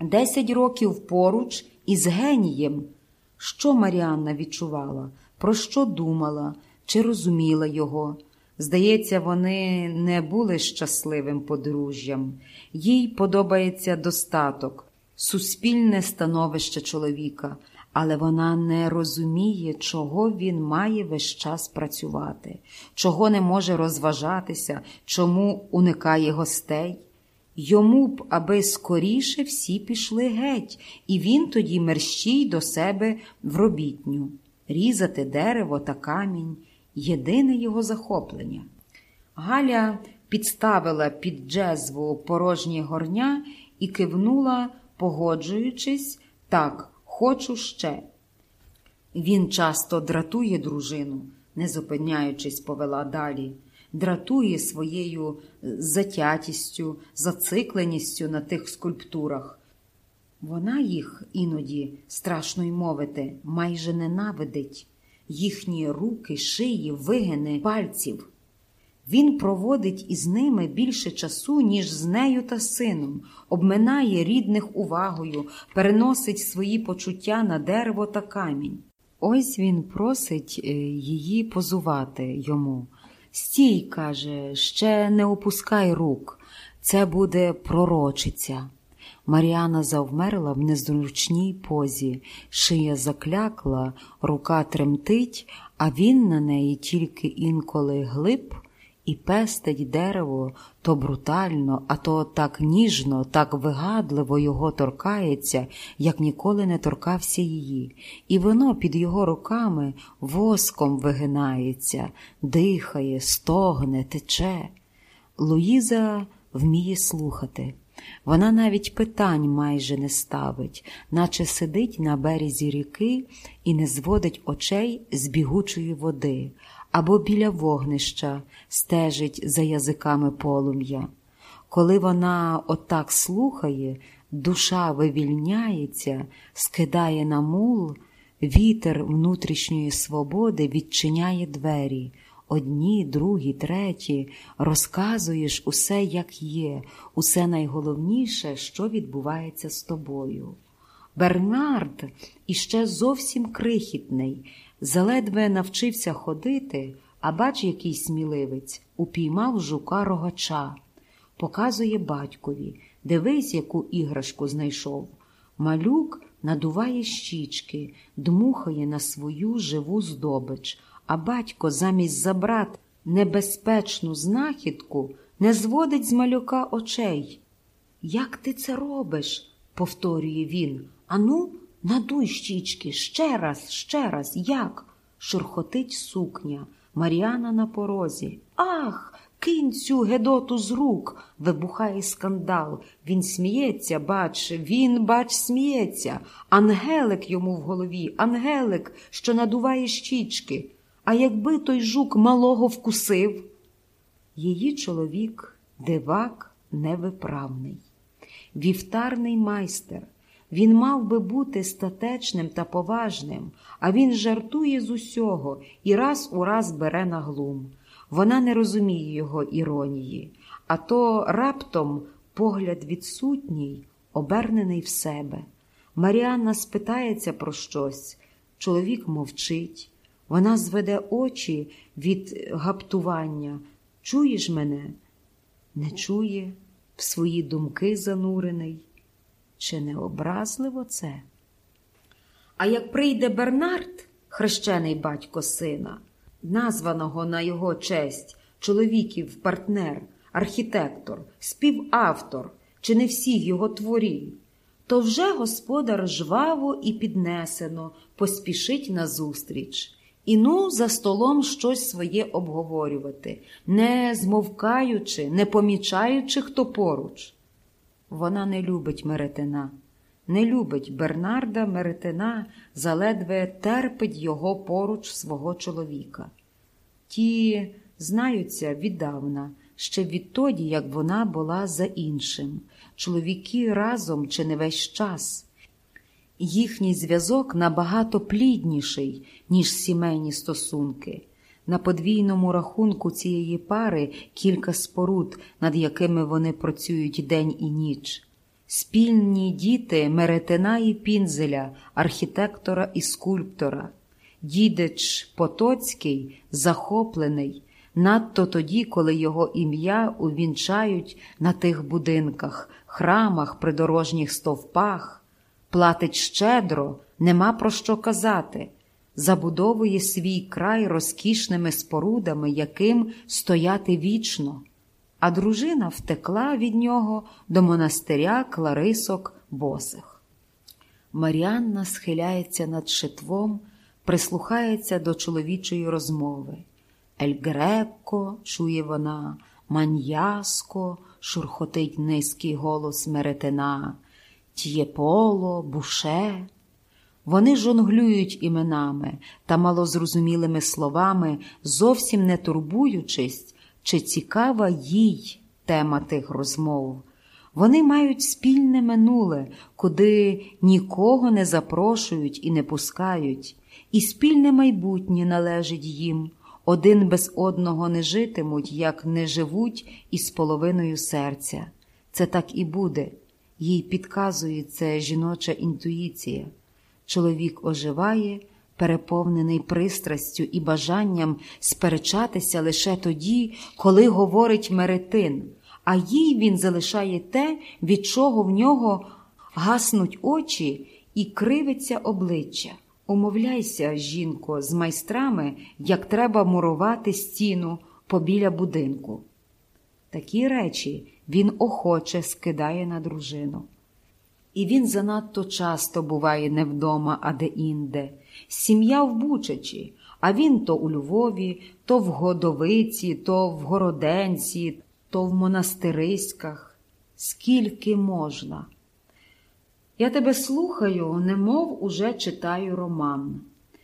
Десять років поруч із генієм. Що Маріанна відчувала, про що думала, чи розуміла його? Здається, вони не були щасливим подружжям. Їй подобається достаток, суспільне становище чоловіка, але вона не розуміє, чого він має весь час працювати, чого не може розважатися, чому уникає гостей. Йому б, аби скоріше всі пішли геть, і він тоді мерщій до себе в робітню, різати дерево та камінь єдине його захоплення. Галя підставила під джезву порожнє горня і кивнула, погоджуючись, так, хочу ще. Він часто дратує дружину, не зупиняючись, повела далі, дратує своєю затятістю, зацикленістю на тих скульптурах. Вона їх іноді, страшно й мовити, майже ненавидить їхні руки, шиї, вигини пальців. Він проводить із ними більше часу, ніж з нею та сином, обминає рідних увагою, переносить свої почуття на дерево та камінь. Ось він просить е, її позувати йому. Стій, каже, ще не опускай рук, це буде пророчиця. Маріана завмерла в незручній позі, шия заклякла, рука тремтить, а він на неї тільки інколи глиб і пестить дерево то брутально, а то так ніжно, так вигадливо його торкається, як ніколи не торкався її, і воно під його руками воском вигинається, дихає, стогне, тече. Луїза вміє слухати. Вона навіть питань майже не ставить, наче сидить на березі ріки і не зводить очей з бігучої води, або біля вогнища стежить за язиками полум'я. Коли вона отак слухає, душа вивільняється, скидає на мул, вітер внутрішньої свободи відчиняє двері. Одні, другі, треті, розказуєш усе, як є, усе найголовніше, що відбувається з тобою. Бернард іще зовсім крихітний, заледве навчився ходити, а бач, який сміливець, упіймав жука рогача, показує батькові дивись, яку іграшку знайшов. Малюк надуває щічки, дмухає на свою живу здобич а батько замість забрати небезпечну знахідку не зводить з малюка очей. Як ти це робиш? повторює він. Ану, надуй щічки, ще раз, ще раз, як? шурхотить сукня. Мар'яна на порозі. Ах, кинь цю Гедоту з рук. вибухає скандал. Він сміється, бач, він, бач, сміється. Ангелик йому в голові, ангелик, що надуває щічки. А якби той жук малого вкусив, її чоловік дивак невиправний, вівтарний майстер. Він мав би бути статечним та поважним, а він жартує з усього і раз у раз бере на глум. Вона не розуміє його іронії, а то раптом погляд відсутній, обернений в себе. Маріанна спитається про щось, чоловік мовчить. Вона зведе очі від гаптування. Чуєш мене? Не чує, в свої думки занурений. Чи не образливо це? А як прийде Бернард, хрещений батько сина, названого на його честь чоловіків партнер, архітектор, співавтор, чи не всіх його творів, то вже господар жваво і піднесено поспішить назустріч і ну за столом щось своє обговорювати, не змовкаючи, не помічаючи, хто поруч. Вона не любить Меретина, не любить Бернарда Меретина, заледве терпить його поруч свого чоловіка. Ті знаються віддавна, ще відтоді, як вона була за іншим, чоловіки разом чи не весь час. Їхній зв'язок набагато плідніший, ніж сімейні стосунки. На подвійному рахунку цієї пари кілька споруд, над якими вони працюють день і ніч. спільні діти Меретина і Пінзеля, архітектора і скульптора. Дідич Потоцький захоплений, надто тоді, коли його ім'я увінчають на тих будинках, храмах, придорожніх стовпах, платить щедро, нема про що казати, забудовує свій край розкішними спорудами, яким стояти вічно, а дружина втекла від нього до монастиря Кларисок Босих. Маріанна схиляється над шитвом, прислухається до чоловічої розмови. Ель Грекко, чує вона, маньяско, шурхотить низький голос меретина, т'єполо, буше. Вони жонглюють іменами та малозрозумілими словами, зовсім не турбуючись, чи цікава їй тема тих розмов. Вони мають спільне минуле, куди нікого не запрошують і не пускають, і спільне майбутнє належить їм. Один без одного не житимуть, як не живуть із половиною серця. Це так і буде, їй підказує це жіноча інтуїція. Чоловік оживає, переповнений пристрастю і бажанням сперечатися лише тоді, коли говорить меретин, а їй він залишає те, від чого в нього гаснуть очі і кривиться обличчя. Умовляйся, жінко, з майстрами, як треба мурувати стіну побіля будинку. Такі речі він охоче скидає на дружину. І він занадто часто буває не вдома, а де-інде. Сім'я в Бучачі, а він то у Львові, то в Годовиці, то в Городенці, то в монастириськах. Скільки можна? Я тебе слухаю, немов уже читаю роман.